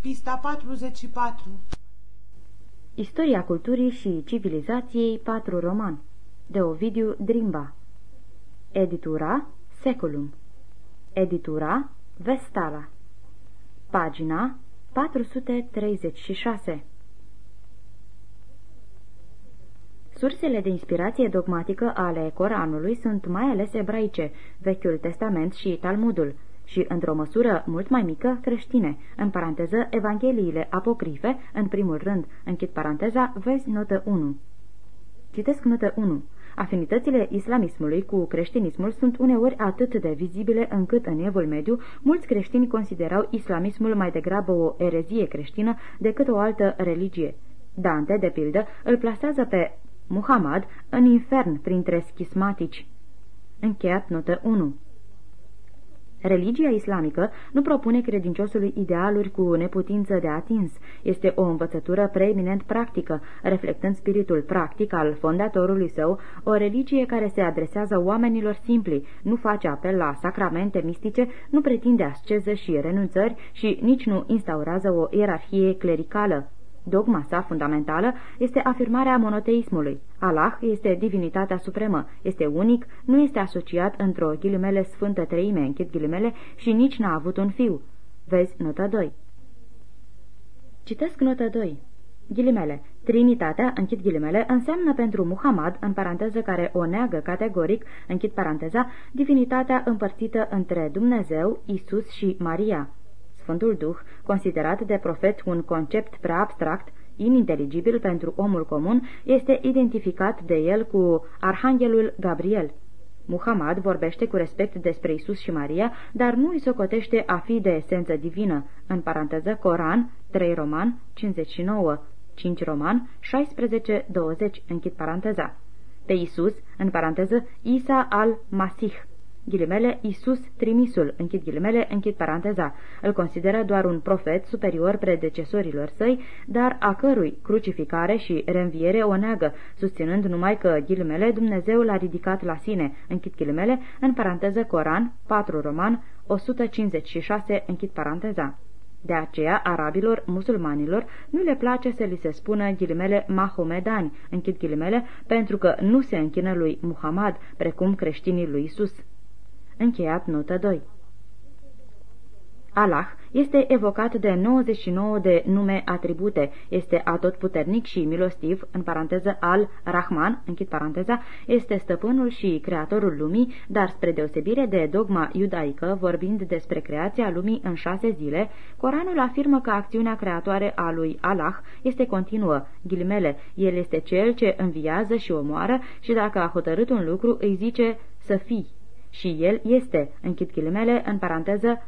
Pista 44 Istoria culturii și civilizației 4 roman De Ovidiu Drimba. Editura Seculum. Editura Vestala. Pagina 436 Sursele de inspirație dogmatică ale Coranului sunt mai ales ebraice, Vechiul Testament și Talmudul, și, într-o măsură mult mai mică, creștine, în paranteză, Evangheliile apocrife, în primul rând, închid paranteza, vezi notă 1. Citesc notă 1. Afinitățile islamismului cu creștinismul sunt uneori atât de vizibile încât în Evul Mediu mulți creștini considerau islamismul mai degrabă o erezie creștină decât o altă religie. Dante, de pildă, îl plasează pe Muhammad în infern printre schismatici. Încheiat notă 1 Religia islamică nu propune credinciosului idealuri cu neputință de atins. Este o învățătură preeminent practică, reflectând spiritul practic al fondatorului său, o religie care se adresează oamenilor simpli, nu face apel la sacramente mistice, nu pretinde asceză și renunțări și nici nu instaurează o ierarhie clericală. Dogma sa fundamentală este afirmarea monoteismului. Allah este divinitatea supremă, este unic, nu este asociat într-o ghilimele sfântă treime, închid ghilimele, și nici n-a avut un fiu. Vezi nota 2. Citesc nota 2. Ghilimele. Trinitatea, închid ghilimele, înseamnă pentru Muhammad, în paranteză care o neagă categoric, închid paranteza, divinitatea împărțită între Dumnezeu, Isus și Maria. Sfântul Duh, considerat de profet un concept prea abstract, ininteligibil pentru omul comun, este identificat de el cu Arhanghelul Gabriel. Muhammad vorbește cu respect despre Isus și Maria, dar nu îi socotește a fi de esență divină. În paranteză, Coran, 3 Roman, 59, 5 Roman, 16-20, închid paranteza. Pe Isus, în paranteză, Isa al-Masih, ghilimele, Isus trimisul, închid ghilimele, închid paranteza. Îl consideră doar un profet superior predecesorilor săi, dar a cărui crucificare și reînviere o neagă, susținând numai că, ghilimele, Dumnezeu l-a ridicat la sine, închid ghilimele, în paranteză Coran, 4 Roman, 156, închid paranteza. De aceea, arabilor, musulmanilor, nu le place să li se spună ghilimele mahomedani, închid ghilimele, pentru că nu se închină lui Muhammad, precum creștinii lui Isus. Încheiat notă 2 Allah este evocat de 99 de nume atribute, este atotputernic și milostiv, în paranteză al Rahman, închid paranteza, este stăpânul și creatorul lumii, dar spre deosebire de dogma iudaică, vorbind despre creația lumii în șase zile, Coranul afirmă că acțiunea creatoare a lui Allah este continuă, ghilimele, el este cel ce înviază și omoară și dacă a hotărât un lucru îi zice să fii și el este, închid ghilimele, în paranteză,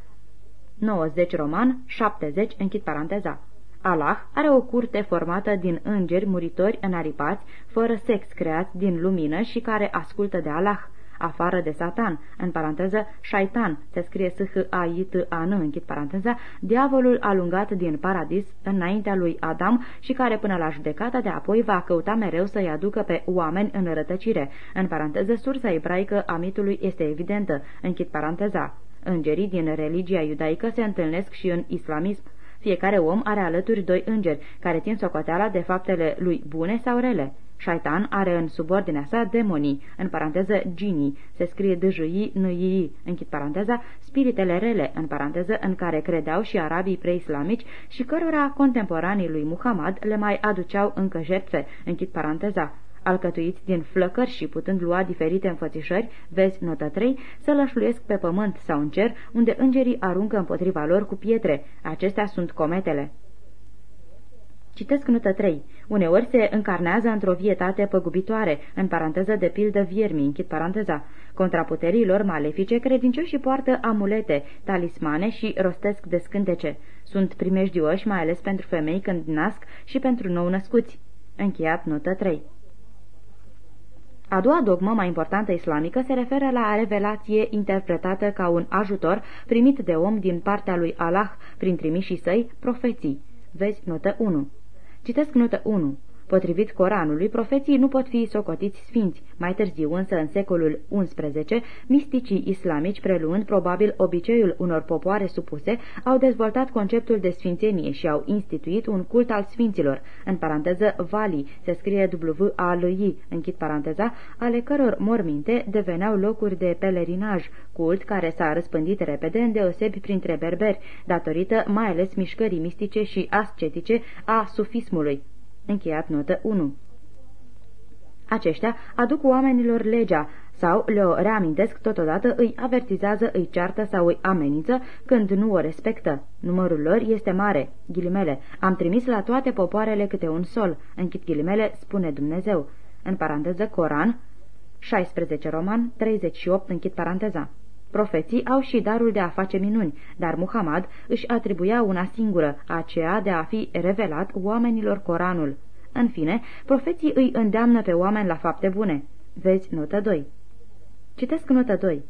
90 roman, 70, închid paranteza. Allah are o curte formată din îngeri muritori înaripați, fără sex creați din lumină și care ascultă de Allah afară de Satan, în paranteză, șaitan, se scrie s h a i t a n închid paranteza, diavolul alungat din paradis înaintea lui Adam și care până la judecata de apoi va căuta mereu să-i aducă pe oameni în rătăcire. În paranteză, sursa ebraică a mitului este evidentă, închid paranteza. Îngerii din religia iudaică se întâlnesc și în islamism. Fiecare om are alături doi îngeri, care țin socoteala de faptele lui bune sau rele. Șaitan are în subordinea sa demonii, în paranteză ginii, se scrie d j n i închid paranteza, spiritele rele, în paranteză, în care credeau și arabii preislamici și cărora contemporanii lui Muhammad le mai aduceau încă jertfe, închid paranteza alcătuiți din flăcări și putând lua diferite înfățișări, vezi notă 3, să lășluiesc pe pământ sau în cer, unde îngerii aruncă împotriva lor cu pietre. Acestea sunt cometele. Citesc notă 3. Uneori se încarnează într-o vietate păgubitoare, în paranteză de pildă viermi, închid paranteza. Contraputerilor malefice, credincioșii poartă amulete, talismane și rostesc de scântece. Sunt primejdioși mai ales pentru femei când nasc și pentru nou-născuți. Încheiat notă 3. A doua dogmă mai importantă islamică se referă la revelație interpretată ca un ajutor primit de om din partea lui Allah prin trimișii săi, profeții. Vezi notă 1. Citesc notă 1. Potrivit Coranului, profeții nu pot fi socotiți sfinți. Mai târziu, însă, în secolul XI, misticii islamici, preluând probabil obiceiul unor popoare supuse, au dezvoltat conceptul de sfințenie și au instituit un cult al sfinților, în paranteză Vali, se scrie w a l i închid paranteza, ale căror morminte deveneau locuri de pelerinaj, cult care s-a răspândit repede îndeosebi printre berberi, datorită mai ales mișcării mistice și ascetice a sufismului. Încheiat notă 1 aceștia aduc oamenilor legea sau le-o reamintesc totodată, îi avertizează, îi ceartă sau îi amenință când nu o respectă. Numărul lor este mare. Ghilimele. Am trimis la toate popoarele câte un sol. Închid ghilimele, spune Dumnezeu. În paranteză Coran, 16 roman, 38 închid paranteza. Profeții au și darul de a face minuni, dar Muhammad își atribuia una singură, aceea de a fi revelat oamenilor Coranul. În fine, profeții îi îndeamnă pe oameni la fapte bune. Vezi notă 2. Citesc notă 2.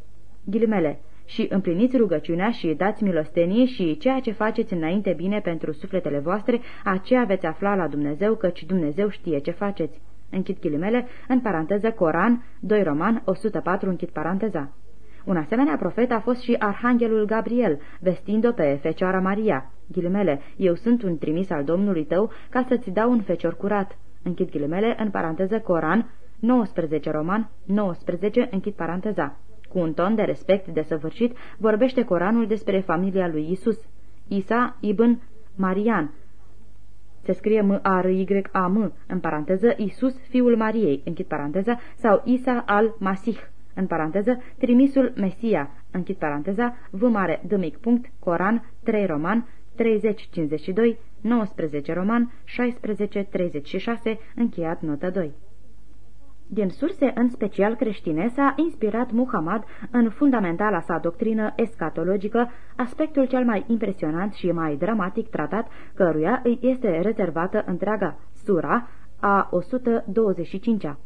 Ghilimele. Și împliniți rugăciunea și dați milostenie și ceea ce faceți înainte bine pentru sufletele voastre, aceea veți afla la Dumnezeu, căci Dumnezeu știe ce faceți. Închid ghilimele, în paranteză Coran, 2 Roman, 104, închid paranteza. Un asemenea profet a fost și Arhanghelul Gabriel, vestind-o pe Fecioara Maria. Ghilimele, eu sunt un trimis al Domnului tău ca să-ți dau un fecior curat. Închid ghilimele, în paranteză Coran, 19 roman, 19, închid paranteza. Cu un ton de respect desăvârșit, vorbește Coranul despre familia lui Isus. Isa ibn Marian, se scrie M-A-R-Y-A-M, în paranteză, Isus, fiul Mariei, închid paranteza, sau Isa al Masih, în paranteză, trimisul Mesia, închid paranteza, V mare, D mic punct, Coran, 3 roman, 30-52, 19 roman, 16-36, încheiat notă 2. Din surse în special creștine s-a inspirat Muhammad în fundamentala sa doctrină escatologică, aspectul cel mai impresionant și mai dramatic tratat căruia îi este rezervată întreaga sura a 125-a.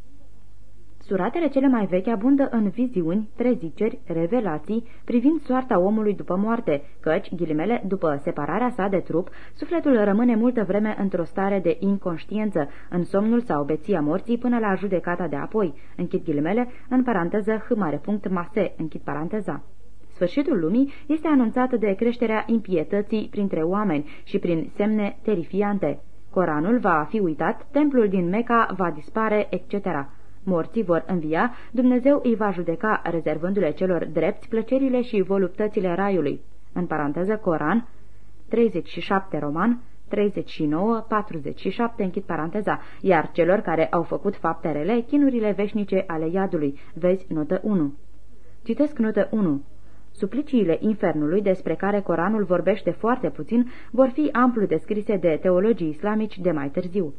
Suratele cele mai vechi abundă în viziuni, preziceri, revelații privind soarta omului după moarte, căci, ghilimele, după separarea sa de trup, sufletul rămâne multă vreme într-o stare de inconștiență, în somnul sau beția morții până la judecata de apoi, închid ghilimele, în paranteză hâmare punct mase, închid paranteza. Sfârșitul lumii este anunțat de creșterea impietății printre oameni și prin semne terifiante. Coranul va fi uitat, templul din Meca va dispare, etc morții vor învia, Dumnezeu îi va judeca, rezervându-le celor drepți plăcerile și voluptățile raiului. În paranteză Coran, 37 roman, 39, 47, închid paranteza, iar celor care au făcut fapte rele, chinurile veșnice ale iadului. Vezi notă 1. Citesc notă 1. Supliciile infernului, despre care Coranul vorbește foarte puțin, vor fi amplu descrise de teologii islamici de mai târziu.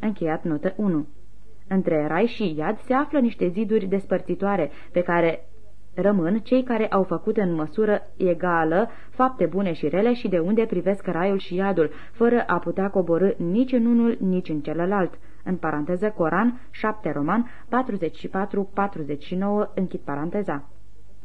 Încheiat notă 1. Între rai și iad se află niște ziduri despărțitoare pe care rămân cei care au făcut în măsură egală fapte bune și rele și de unde privesc raiul și iadul, fără a putea coborâ nici în unul, nici în celălalt. În paranteză Coran, 7 Roman, 44-49, închid paranteza.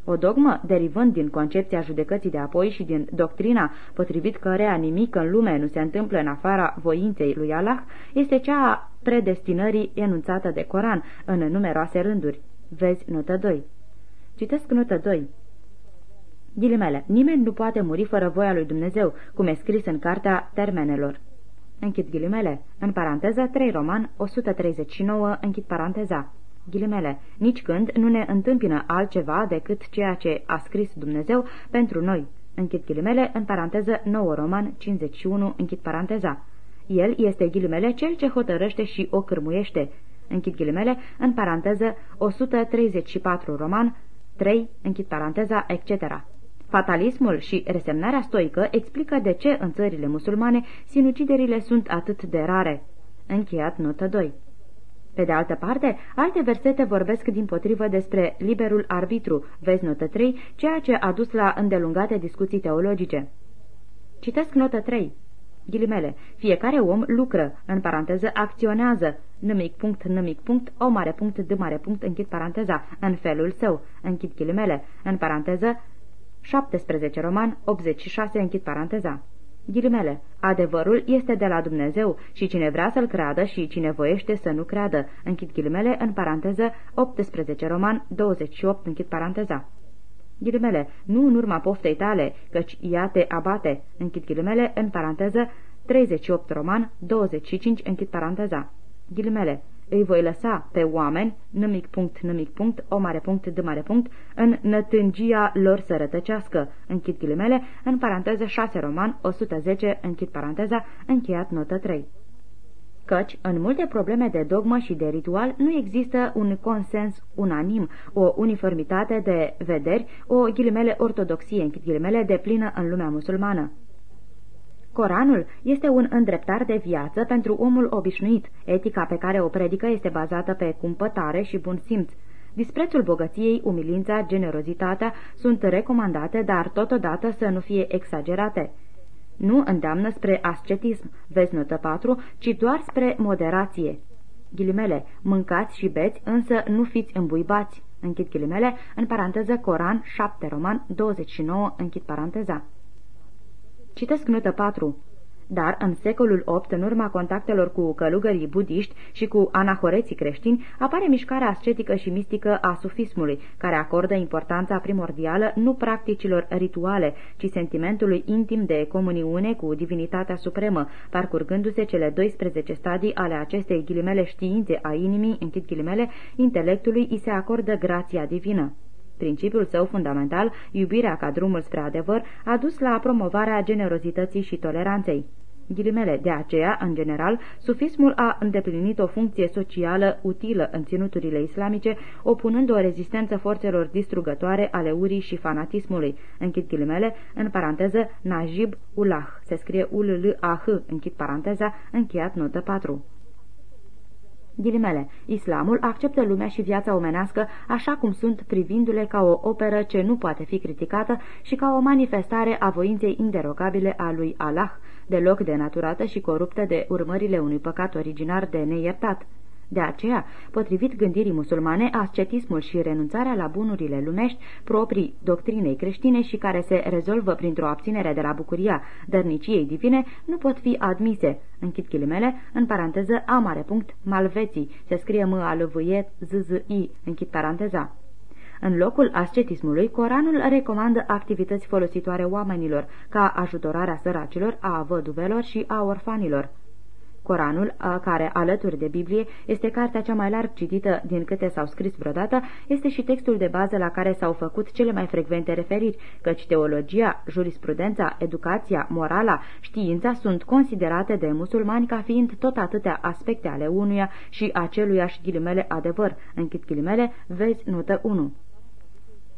O dogmă, derivând din concepția judecății de apoi și din doctrina potrivit cărea nimic în lume nu se întâmplă în afara voinței lui Allah, este cea a predestinării enunțată de Coran în numeroase rânduri. Vezi notă 2. Citesc notă 2. Ghilimele, nimeni nu poate muri fără voia lui Dumnezeu, cum e scris în cartea termenelor. Închid ghilimele. În paranteză, 3 roman, 139, închid paranteza ghilimele, nici când nu ne întâmpină altceva decât ceea ce a scris Dumnezeu pentru noi. Închid ghilimele, în paranteză 9 Roman 51, închid paranteza. El este ghilimele cel ce hotărăște și o cârmuiește. Închid ghilimele, în paranteză 134 Roman 3, închid paranteza, etc. Fatalismul și resemnarea stoică explică de ce în țările musulmane sinuciderile sunt atât de rare. Încheiat notă 2. Pe de altă parte, alte versete vorbesc din potrivă despre liberul arbitru, vezi notă 3, ceea ce a dus la îndelungate discuții teologice. Citesc notă 3. Ghilimele. Fiecare om lucră, în paranteză acționează, nimic punct, nimic punct, o mare punct, d mare punct, închid paranteza, în felul său, închid ghilimele, în paranteză 17 roman, 86, închid paranteza. Ghilimele, adevărul este de la Dumnezeu și cine vrea să-l creadă și cine voiește să nu creadă. Închid ghilimele, în paranteză, 18 roman, 28, închid paranteza. Ghilimele, nu în urma poftei tale, căci ea te abate. Închid ghilimele, în paranteză, 38 roman, 25, închid paranteza. Ghilimele, îi voi lăsa pe oameni, nimic punct, nimic punct, o mare punct, de mare punct, în nătângia lor să rătăcească, închid ghilimele, în paranteză 6 roman, 110, închid paranteza, încheiat notă 3. Căci, în multe probleme de dogmă și de ritual, nu există un consens unanim, o uniformitate de vederi, o ghilimele ortodoxie, închid ghilimele, de plină în lumea musulmană. Coranul este un îndreptar de viață pentru omul obișnuit. Etica pe care o predică este bazată pe cumpătare și bun simț. Disprețul bogăției, umilința, generozitatea sunt recomandate, dar totodată să nu fie exagerate. Nu îndeamnă spre ascetism, vezi notă 4, ci doar spre moderație. Ghilimele, mâncați și beți, însă nu fiți îmbuibați. Închid ghilimele, în paranteză Coran 7 Roman 29, închid paranteza. Citesc notă 4. Dar, în secolul VIII, în urma contactelor cu călugării budiști și cu anahoreții creștini, apare mișcarea ascetică și mistică a sufismului, care acordă importanța primordială nu practicilor rituale, ci sentimentului intim de comuniune cu divinitatea supremă, parcurgându-se cele 12 stadii ale acestei ghilimele științe a inimii, închid ghilimele, intelectului îi se acordă grația divină. Principiul său fundamental, iubirea ca drumul spre adevăr, a dus la promovarea generozității și toleranței. Ghilimele, de aceea, în general, sufismul a îndeplinit o funcție socială utilă în ținuturile islamice, opunând o rezistență forțelor distrugătoare ale urii și fanatismului. Închid ghilimele, în paranteză, Najib Ulah. Se scrie u l l a h închid paranteza, încheiat notă 4. Ghilimele, islamul acceptă lumea și viața omenească așa cum sunt privindu-le ca o operă ce nu poate fi criticată și ca o manifestare a voinței inderogabile a lui Allah, deloc denaturată și coruptă de urmările unui păcat originar de neiertat. De aceea, potrivit gândirii musulmane, ascetismul și renunțarea la bunurile lumești, proprii doctrinei creștine și care se rezolvă printr-o abținere de la bucuria dărniciei divine, nu pot fi admise. Închid ghilimele, în paranteză, a mare punct, malveții, se scrie m al v z z i închid paranteza. În locul ascetismului, Coranul recomandă activități folositoare oamenilor, ca ajutorarea săracilor, a văduvelor și a orfanilor. Coranul, care, alături de Biblie, este cartea cea mai larg citită din câte s-au scris vreodată, este și textul de bază la care s-au făcut cele mai frecvente referiri, căci teologia, jurisprudența, educația, morala, știința sunt considerate de musulmani ca fiind tot atâtea aspecte ale unuia și aceluiași ghilimele adevăr. Închid ghilimele, vezi notă 1.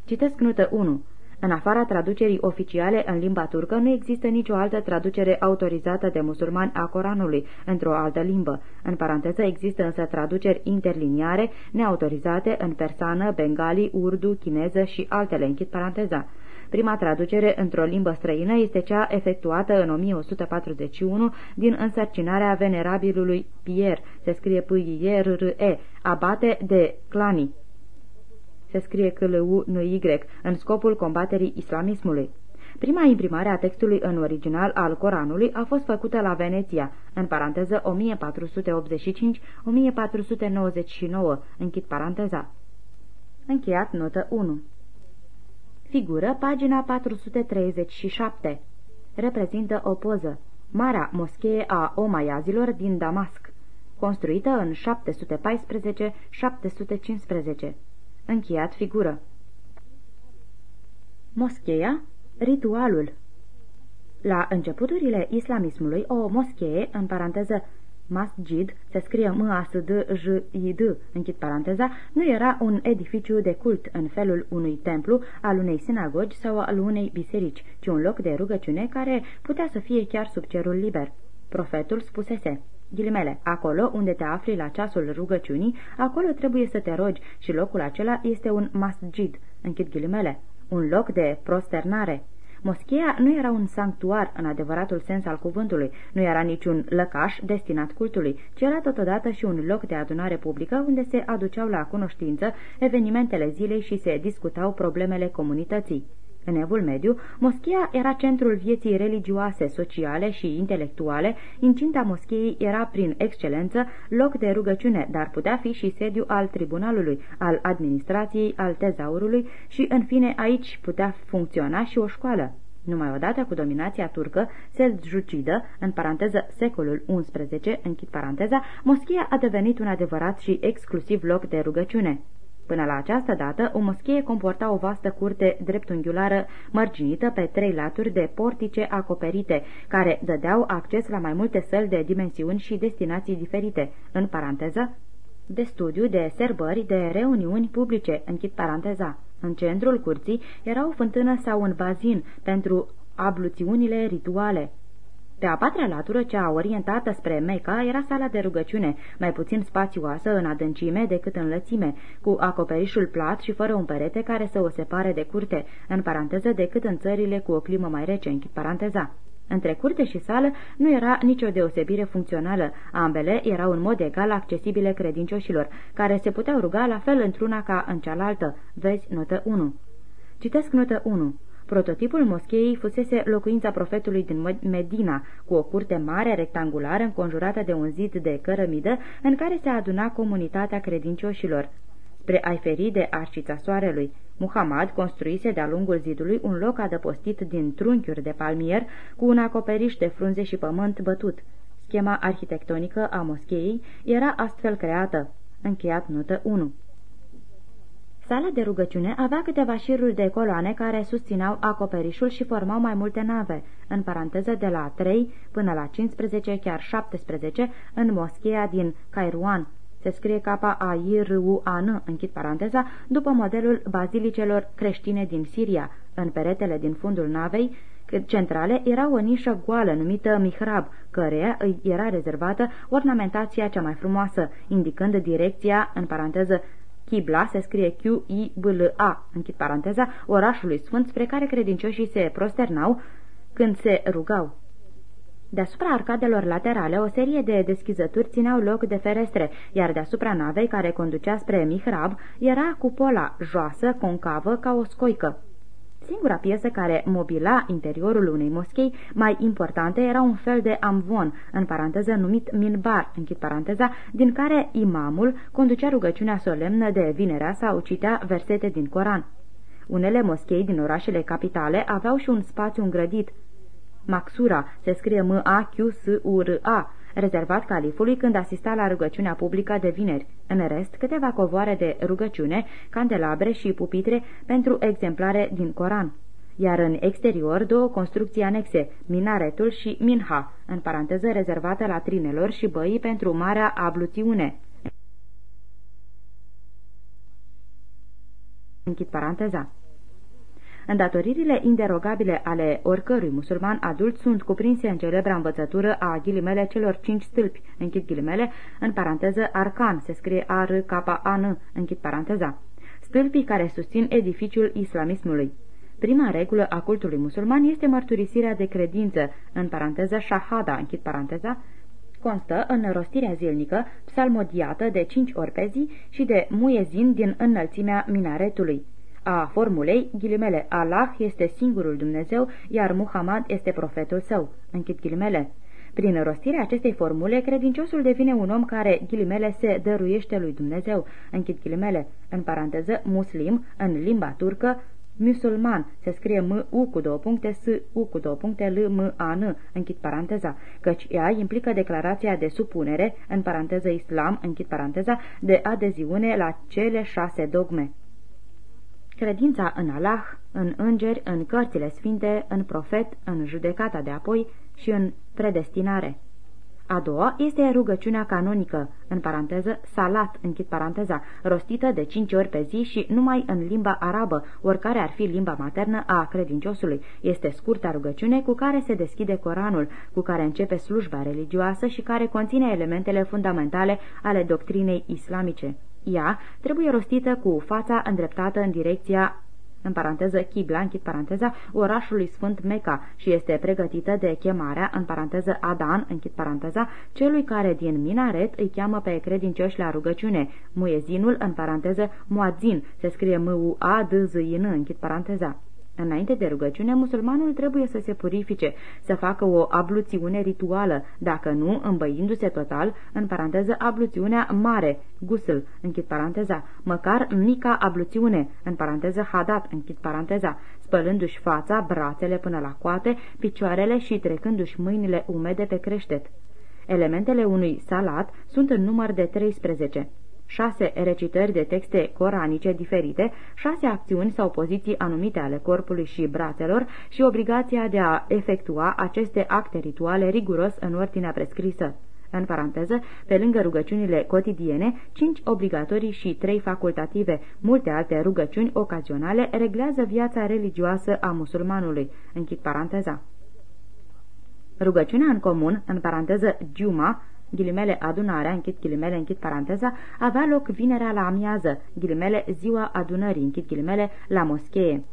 Citesc notă 1. În afara traducerii oficiale în limba turcă, nu există nicio altă traducere autorizată de musulmani a Coranului într-o altă limbă. În paranteză există însă traduceri interliniare neautorizate în persană, bengali, urdu, chineză și altele. Închid paranteza. Prima traducere într-o limbă străină este cea efectuată în 1141 din însărcinarea venerabilului Pierre, se scrie p i r r e abate de Clani, se scrie CLU-NY, în scopul combaterii islamismului. Prima imprimare a textului în original al Coranului a fost făcută la Veneția, în paranteză 1485-1499, închid paranteza. Încheiat notă 1. Figură pagina 437. Reprezintă o poză. Marea moschee a Omayazilor din Damasc, construită în 714-715. Încheiat figură. Moscheea, ritualul La începuturile islamismului, o moschee, în paranteză masjid, se scrie m a s d j i d închid paranteza, nu era un edificiu de cult în felul unui templu, al unei sinagogi sau al unei biserici, ci un loc de rugăciune care putea să fie chiar sub cerul liber. Profetul spusese, Ghilimele, acolo unde te afli la ceasul rugăciunii, acolo trebuie să te rogi și locul acela este un masjid, închid ghilimele, un loc de prosternare. Moscheea nu era un sanctuar în adevăratul sens al cuvântului, nu era niciun lăcaș destinat cultului, ci era totodată și un loc de adunare publică unde se aduceau la cunoștință evenimentele zilei și se discutau problemele comunității. În evul mediu, moschea era centrul vieții religioase, sociale și intelectuale, incinta moscheii era prin excelență loc de rugăciune, dar putea fi și sediu al tribunalului, al administrației, al tezaurului și, în fine, aici putea funcționa și o școală. Numai odată cu dominația turcă, seljucidă, în paranteză secolul XI, închid paranteza, moschia a devenit un adevărat și exclusiv loc de rugăciune. Până la această dată, o moschie comporta o vastă curte dreptunghiulară mărginită pe trei laturi de portice acoperite, care dădeau acces la mai multe săli de dimensiuni și destinații diferite, în paranteză, de studiu, de serbări, de reuniuni publice, închid paranteza. În centrul curții era o fântână sau un bazin pentru abluțiunile rituale. Pe a patra latură, cea orientată spre Meca, era sala de rugăciune, mai puțin spațioasă în adâncime decât în lățime, cu acoperișul plat și fără un perete care să o separe de curte, în paranteză decât în țările cu o climă mai rece, închid paranteza. Între curte și sală nu era nicio deosebire funcțională, ambele erau în mod egal accesibile credincioșilor, care se puteau ruga la fel într-una ca în cealaltă. Vezi notă 1. Citesc notă 1. Prototipul moscheei fusese locuința profetului din Medina, cu o curte mare, rectangulară, înconjurată de un zid de cărămidă, în care se aduna comunitatea credincioșilor. Spre a-i feri de arșița soarelui, Muhammad construise de-a lungul zidului un loc adăpostit din trunchiuri de palmier cu un acoperiș de frunze și pământ bătut. Schema arhitectonică a moscheei era astfel creată. Încheiat notă 1. Sala de rugăciune avea câteva șiruri de coloane care susțineau acoperișul și formau mai multe nave, în paranteză de la 3 până la 15, chiar 17, în moscheea din Cairuan. Se scrie K-A-I-R-U-A-N, închid paranteza, după modelul bazilicelor creștine din Siria. În peretele din fundul navei, centrale era o nișă goală numită mihrab, căreia îi era rezervată ornamentația cea mai frumoasă, indicând direcția, în paranteză, Chibla se scrie Q-I-B-L-A, închid paranteza, orașului sfânt spre care credincioșii se prosternau când se rugau. Deasupra arcadelor laterale, o serie de deschizături țineau loc de ferestre, iar deasupra navei care conducea spre mihrab era cupola, joasă, concavă, ca o scoică. Singura piesă care mobila interiorul unei moschei mai importante era un fel de amvon, în paranteză numit minbar, închid paranteza, din care imamul conducea rugăciunea solemnă de vinerea sau citea versete din Coran. Unele moschei din orașele capitale aveau și un spațiu îngrădit. Maxura se scrie M-A-Q-S-U-R-A, rezervat califului când asista la rugăciunea publică de vineri. În rest, câteva covoare de rugăciune, candelabre și pupitre pentru exemplare din Coran iar în exterior două construcții anexe, minaretul și minha, în paranteză rezervată la trinelor și băii pentru marea abluțiune. Închid paranteza. Îndatoririle inderogabile ale oricărui musulman adult sunt cuprinse în celebra învățătură a ghilimele celor cinci stâlpi, închid ghilimele, în paranteză arcan, se scrie A-R-K-A-N, închid paranteza. Stâlpii care susțin edificiul islamismului. Prima regulă a cultului musulman este mărturisirea de credință, în paranteză shahada, închid paranteza, constă în rostirea zilnică, psalmodiată de cinci ori pe zi și de muezin din înălțimea minaretului a formulei, ghilimele, Allah este singurul Dumnezeu, iar Muhammad este profetul său. Închid ghilimele. Prin rostirea acestei formule, credinciosul devine un om care, ghilimele, se dăruiește lui Dumnezeu, închid ghilimele, în paranteză, muslim, în limba turcă, musulman, se scrie M-U cu două puncte, S-U cu două puncte, L-M-A-N, închid paranteza, căci ea implică declarația de supunere, în paranteză islam, închid paranteza, de adeziune la cele șase dogme. Credința în Allah, în îngeri, în cărțile sfinte, în profet, în judecata de apoi și în predestinare. A doua este rugăciunea canonică, în paranteză salat, închid paranteza, rostită de cinci ori pe zi și numai în limba arabă, oricare ar fi limba maternă a credinciosului. Este scurta rugăciune cu care se deschide Coranul, cu care începe slujba religioasă și care conține elementele fundamentale ale doctrinei islamice. Ea trebuie rostită cu fața îndreptată în direcția în paranteză Chibla, închid paranteza, orașului Sfânt Meca și este pregătită de chemarea, în paranteză Adan, închid paranteza, celui care din minaret îi cheamă pe credincioși la rugăciune. Muezinul, în paranteză Muazin, se scrie M-U-A-D-Z-I-N, închid paranteza. Înainte de rugăciune, musulmanul trebuie să se purifice, să facă o abluțiune rituală, dacă nu, îmbăindu-se total, în paranteză, abluțiunea mare, gusl, închid paranteza, măcar mica abluțiune, în paranteză, hadat, închid paranteza, spălându-și fața, brațele până la coate, picioarele și trecându-și mâinile umede pe creștet. Elementele unui salat sunt în număr de 13 șase recitări de texte coranice diferite, șase acțiuni sau poziții anumite ale corpului și brațelor și obligația de a efectua aceste acte rituale riguros în ordinea prescrisă. În paranteză, pe lângă rugăciunile cotidiene, cinci obligatorii și trei facultative, multe alte rugăciuni ocazionale reglează viața religioasă a musulmanului. Închid paranteza. Rugăciunea în comun, în paranteză Juma, ghilimele adunarea, închid ghilimele, închid paranteza, avea loc vinerea la amiază, ghilimele ziua adunării, închid ghilimele, la moschee.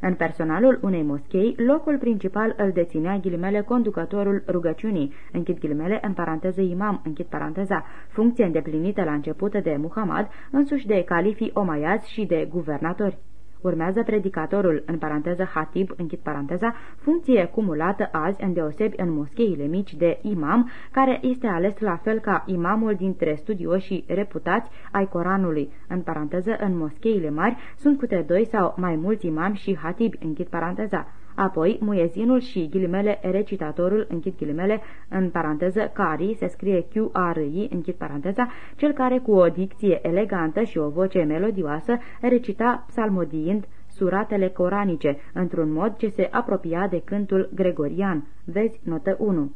În personalul unei moschei, locul principal îl deținea ghilimele conducătorul rugăciunii, închid ghilimele, în paranteză imam, închid paranteza, funcție îndeplinită la început de Muhammad, însuși de califii omaiazi și de guvernatori. Urmează predicatorul, în paranteză hatib, închid paranteza, funcție cumulată azi îndeosebi în moscheile mici de imam, care este ales la fel ca imamul dintre studioșii reputați ai Coranului. În paranteză, în moscheile mari sunt câte doi sau mai mulți imami și hatib, închid paranteza. Apoi, muezinul și ghilimele recitatorul, închid ghilimele, în paranteză, cari, se scrie Q-R-I, închid paranteza, cel care cu o dicție elegantă și o voce melodioasă recita psalmodiind suratele coranice, într-un mod ce se apropia de cântul gregorian. Vezi notă 1.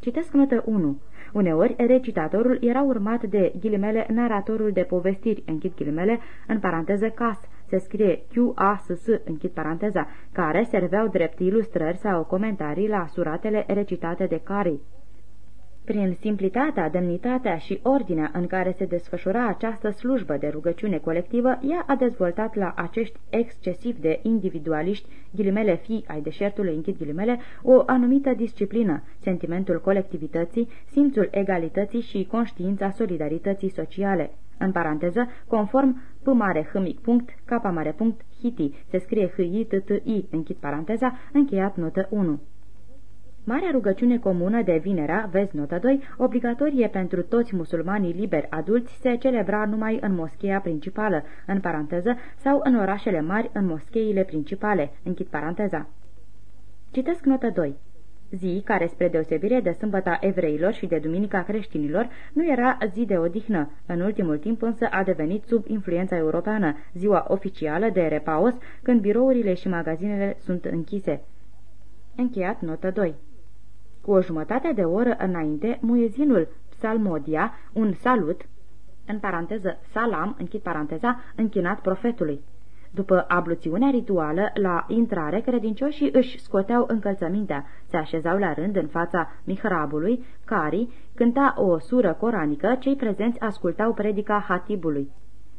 Citesc notă 1. Uneori, recitatorul era urmat de ghilimele naratorul de povestiri, închid ghilimele, în paranteză cas, se scrie Q-A-S-S, închid paranteza, care serveau drept ilustrări sau comentarii la suratele recitate de Cari. Prin simplitatea, demnitatea și ordinea în care se desfășura această slujbă de rugăciune colectivă, ea a dezvoltat la acești excesiv de individualiști, ghilimele fii ai deșertului, închid ghilimele, o anumită disciplină, sentimentul colectivității, simțul egalității și conștiința solidarității sociale. În paranteză, conform P mare H mic punct, K mare punct, Hiti, se scrie H I T T I, închid paranteza, încheiat notă 1. Marea rugăciune comună de vinerea, vezi notă 2, obligatorie pentru toți musulmanii liberi adulți, se celebra numai în moscheea principală, în paranteză, sau în orașele mari, în moscheile principale, închid paranteza. Citesc notă 2 zi care, spre deosebire de sâmbăta evreilor și de duminica creștinilor, nu era zi de odihnă. În ultimul timp însă a devenit sub influența europeană, ziua oficială de repaus, când birourile și magazinele sunt închise. Încheiat notă 2 Cu o jumătate de oră înainte, muezinul psalmodia, un salut, în paranteză salam, închid paranteza, închinat profetului. După abluțiunea rituală, la intrare, credincioșii își scoteau încălțămintea, se așezau la rând în fața mihrabului, cari cânta o sură coranică, cei prezenți ascultau predica hatibului.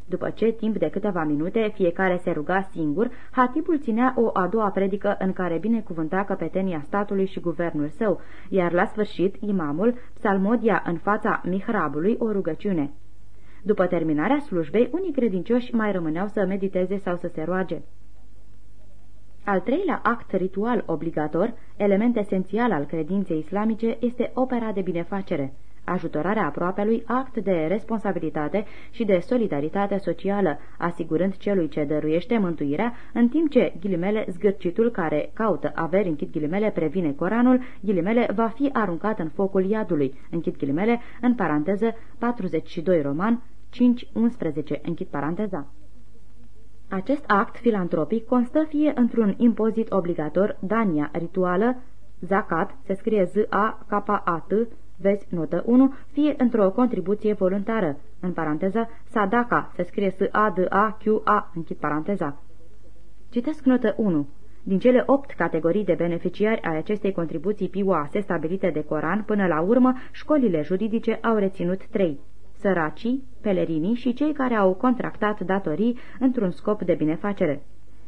După ce, timp de câteva minute, fiecare se ruga singur, hatibul ținea o a doua predică în care binecuvânta căpetenia statului și guvernul său, iar la sfârșit, imamul psalmodia în fața mihrabului o rugăciune. După terminarea slujbei, unii credincioși mai rămâneau să mediteze sau să se roage. Al treilea act ritual obligator, element esențial al credinței islamice, este opera de binefacere, ajutorarea aproapelui, act de responsabilitate și de solidaritate socială, asigurând celui ce dăruiește mântuirea, în timp ce, ghilimele, zgârcitul care caută averi, închid ghilimele, previne Coranul, ghilimele, va fi aruncat în focul iadului, închid ghilimele, în paranteză 42 roman, 5.11, închid paranteza. Acest act filantropic constă fie într-un impozit obligator, dania rituală, zakat, se scrie Z-A-K-A-T, vezi notă 1, fie într-o contribuție voluntară, în paranteză, sadaka, se scrie S-A-D-A-Q-A, închid paranteza. Citesc notă 1. Din cele opt categorii de beneficiari ai acestei contribuții pioase stabilite de Coran, până la urmă, școlile juridice au reținut trei săracii, pelerinii și cei care au contractat datorii într-un scop de binefacere.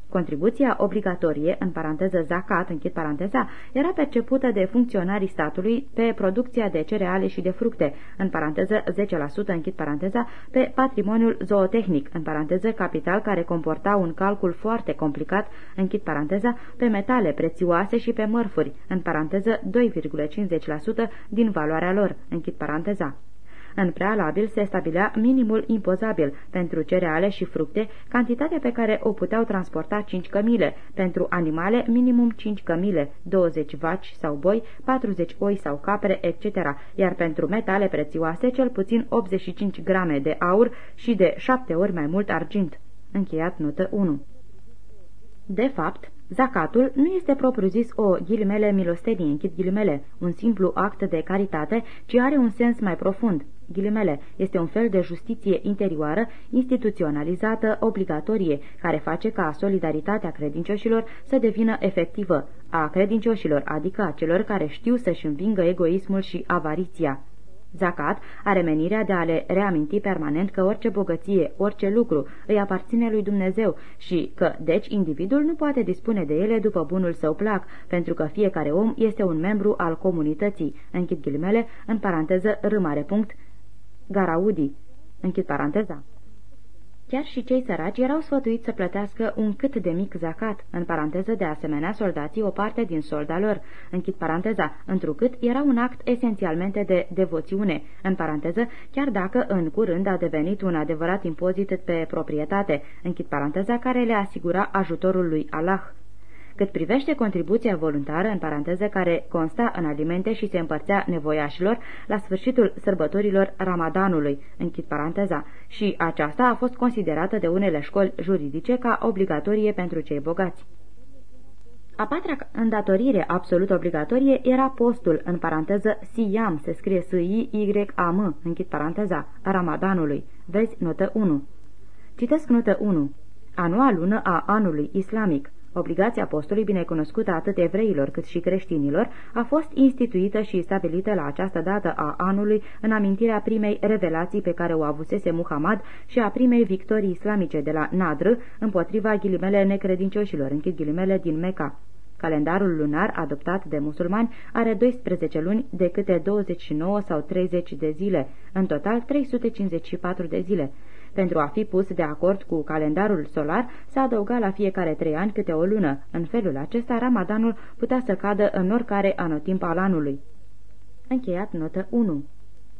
Contribuția obligatorie, în paranteză zacat, închid paranteza, era percepută de funcționarii statului pe producția de cereale și de fructe, în paranteză 10%, închid paranteza, pe patrimoniul zootehnic, în paranteză capital care comporta un calcul foarte complicat, închid paranteza, pe metale prețioase și pe mărfuri, în paranteză 2,50% din valoarea lor, închid paranteza. În prealabil se stabilea minimul impozabil pentru cereale și fructe, cantitatea pe care o puteau transporta 5 cămile, pentru animale minimum 5 cămile, 20 vaci sau boi, 40 oi sau capre, etc., iar pentru metale prețioase cel puțin 85 grame de aur și de 7 ori mai mult argint. Încheiat notă 1 De fapt, Zacatul nu este propriu-zis o ghilimele milostenie, închid ghilimele, un simplu act de caritate, ci are un sens mai profund. Ghilimele, este un fel de justiție interioară, instituționalizată, obligatorie, care face ca solidaritatea credincioșilor să devină efectivă, a credincioșilor, adică a celor care știu să-și învingă egoismul și avariția. Zacat are menirea de a le reaminti permanent că orice bogăție, orice lucru îi aparține lui Dumnezeu și că, deci, individul nu poate dispune de ele după bunul său plac, pentru că fiecare om este un membru al comunității. Închid ghilimele, în paranteză, râmare punct, Garaudi. Închid paranteza. Chiar și cei săraci erau sfătuiți să plătească un cât de mic zacat, în paranteză de asemenea soldații o parte din solda lor, închid paranteza, întrucât era un act esențialmente de devoțiune, în paranteză, chiar dacă în curând a devenit un adevărat impozit pe proprietate, închid paranteza, care le asigura ajutorul lui Allah. Cât privește contribuția voluntară, în paranteză, care consta în alimente și se împărțea nevoiașilor la sfârșitul sărbătorilor Ramadanului, închid paranteza, și aceasta a fost considerată de unele școli juridice ca obligatorie pentru cei bogați. A patra îndatorire absolut obligatorie era postul, în paranteză Siam, se scrie S-I-Y-A-M, închid paranteza, Ramadanului. Vezi notă 1. Citesc notă 1. A noua lună a anului islamic. Obligația postului, binecunoscută atât evreilor cât și creștinilor, a fost instituită și stabilită la această dată a anului în amintirea primei revelații pe care o avusese Muhammad și a primei victorii islamice de la Nadr împotriva ghilimele necredincioșilor, închid ghilimele din Mecca. Calendarul lunar adoptat de musulmani are 12 luni de câte 29 sau 30 de zile, în total 354 de zile. Pentru a fi pus de acord cu calendarul solar, se adăuga la fiecare trei ani câte o lună. În felul acesta, Ramadanul putea să cadă în oricare anotimp al anului. Încheiat notă 1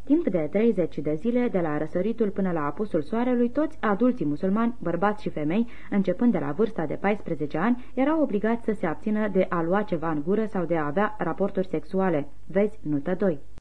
Timp de 30 de zile, de la răsăritul până la apusul soarelui, toți adulții musulmani, bărbați și femei, începând de la vârsta de 14 ani, erau obligați să se abțină de a lua ceva în gură sau de a avea raporturi sexuale. Vezi notă 2.